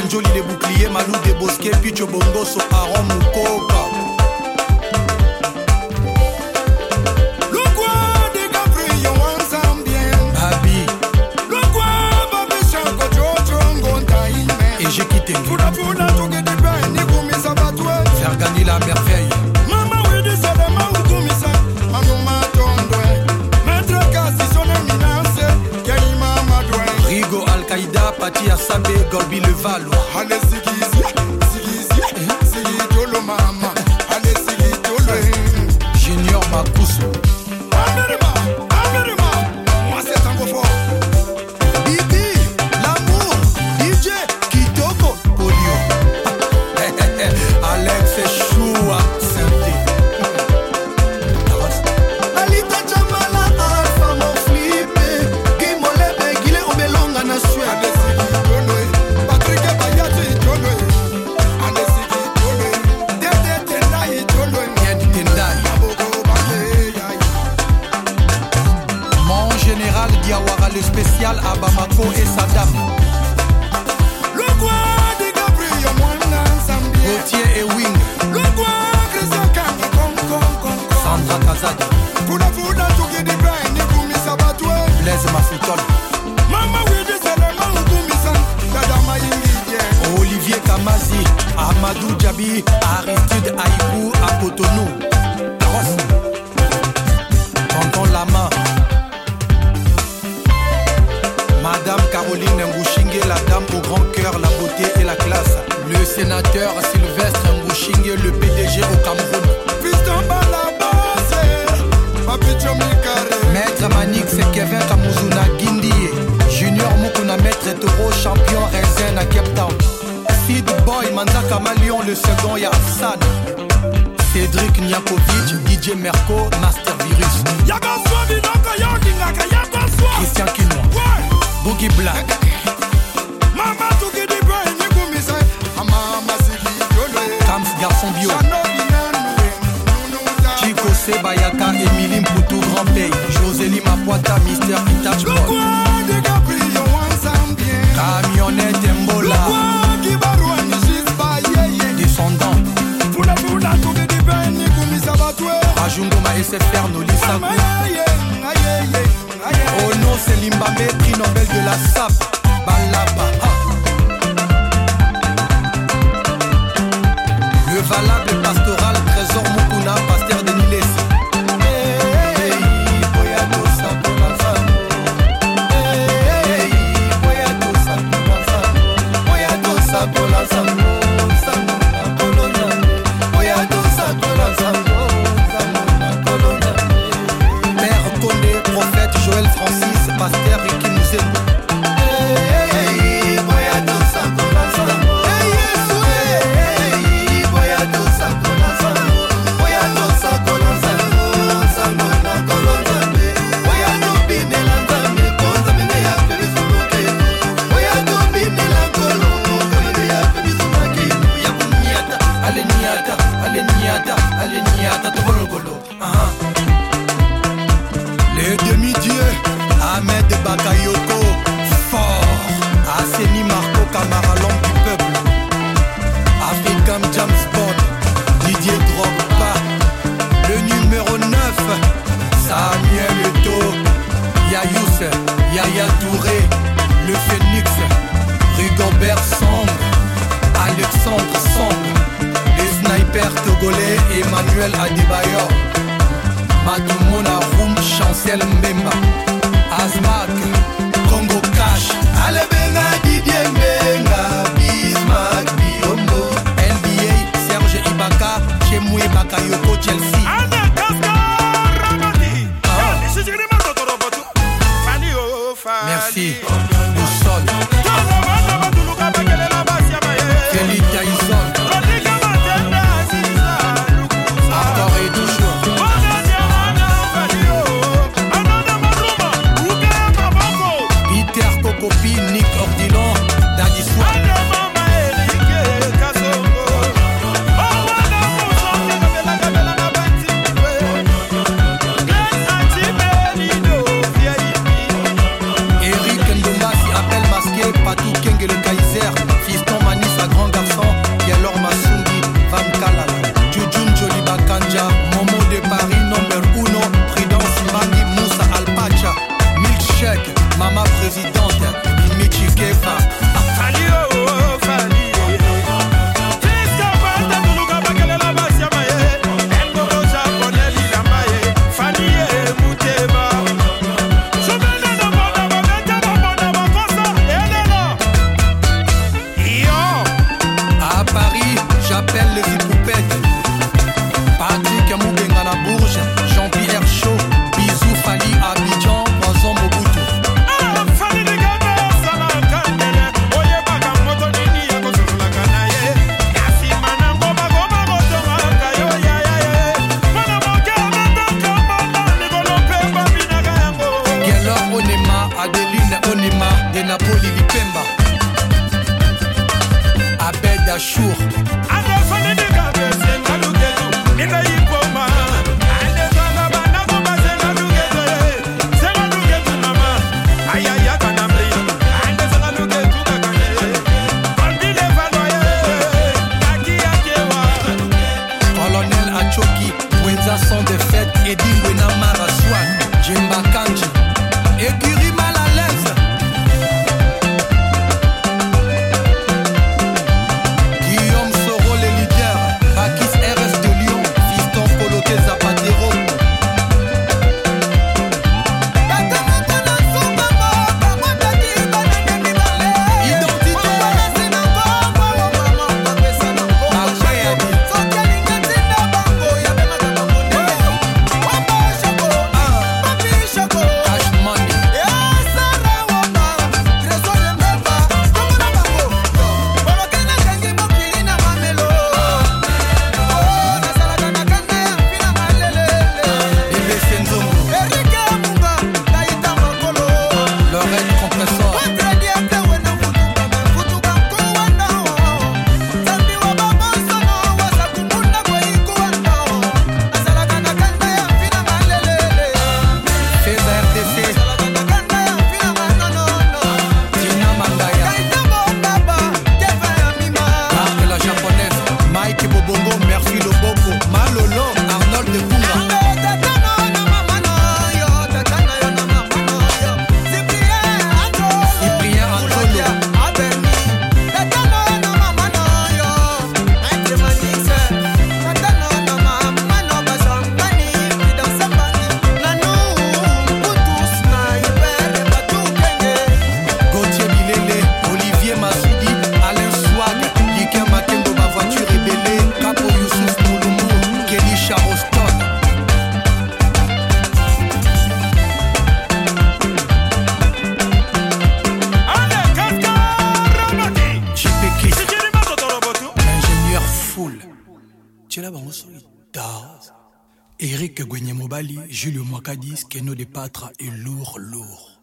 Renjoli des boucliers, Malou des bosquets, Picho Bongoso, Aaron Mouko. Junior général Diawara, le spécial à Bamako et Saddam. Le roi de Gabriel, Mwana, Zambia. Gauthier et Wing. Le roi, Christian Kanga, Kong, Kong. Sandra Kazadi. Pula, pula, tuki di brain, ni kumisa batwe. Blaise Mafutol. Mama widi salama dada mayingi je. Olivier Kamazi. Amadou Djabi. Aristide au grand cœur, la beauté et la classe. Le sénateur Sylvestre Ngouchingue, le PDG au Cameroun. Maître Manix Kevin Kamuzuna Guindie. Junior Mukuna Maître Toro champion Rezen à Cape Town. Sid Boy Manzaka Malion le second ya Hassan. Cédric Niakovic DJ Merco Master Virus. Christian Kinois Ouais, Boogie Black Roi de Gabriel, Wansambien. Camionnette Mbola yeah, yeah. Descendant ni yeah, yeah, yeah. Oh non, c'est Limbamé, prix Nobel de la SAP. Allez niata, tobologolo. Ah. Le demi-dieu, Ahmed Bakayoko, fort. Asseni Marco Camara, l'homme du peuple. African James Bond, Didier Drogba. Le numéro 9, Samuel Eto'o, Yayous, Yaya Touré. Le Phoenix, Rigobert Sombre, Alexandre Sombre. père togolais Emmanuel Adebayor Matumona Room Chancel Mbemba. Asmak Congo Cash. Alebenga Didier Mbenga Bismarck Biombo NBA Serge Ibaka Chemou Ibaka Yoko Chelsea. Ana Kaskar Rabati ah. Merci. jour. Stars. Eric Gwenyemobali, Julio Mwakadis, Keno de Patra et Lourd Lourd.